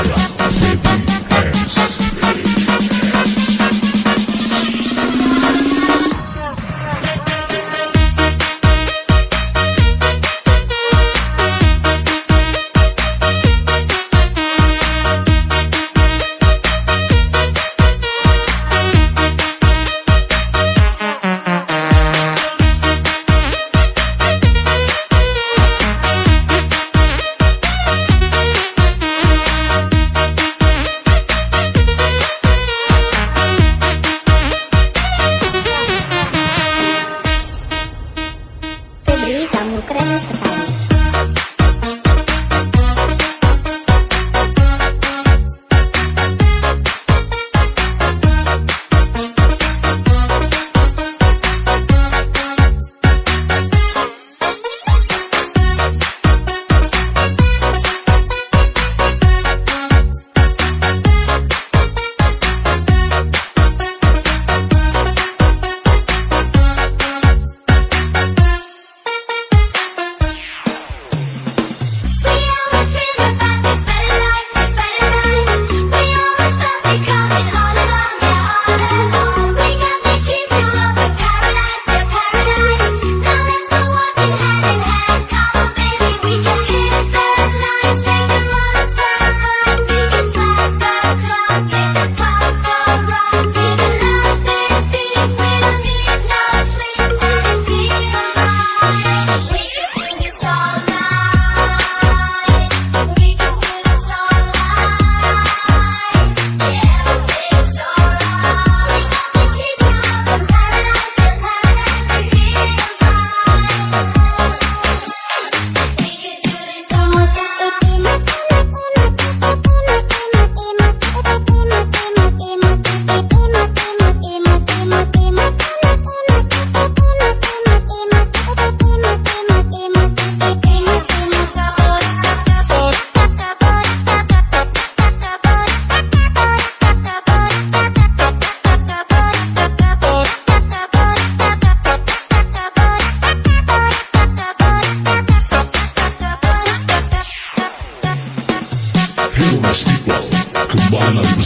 Alba.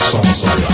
Febri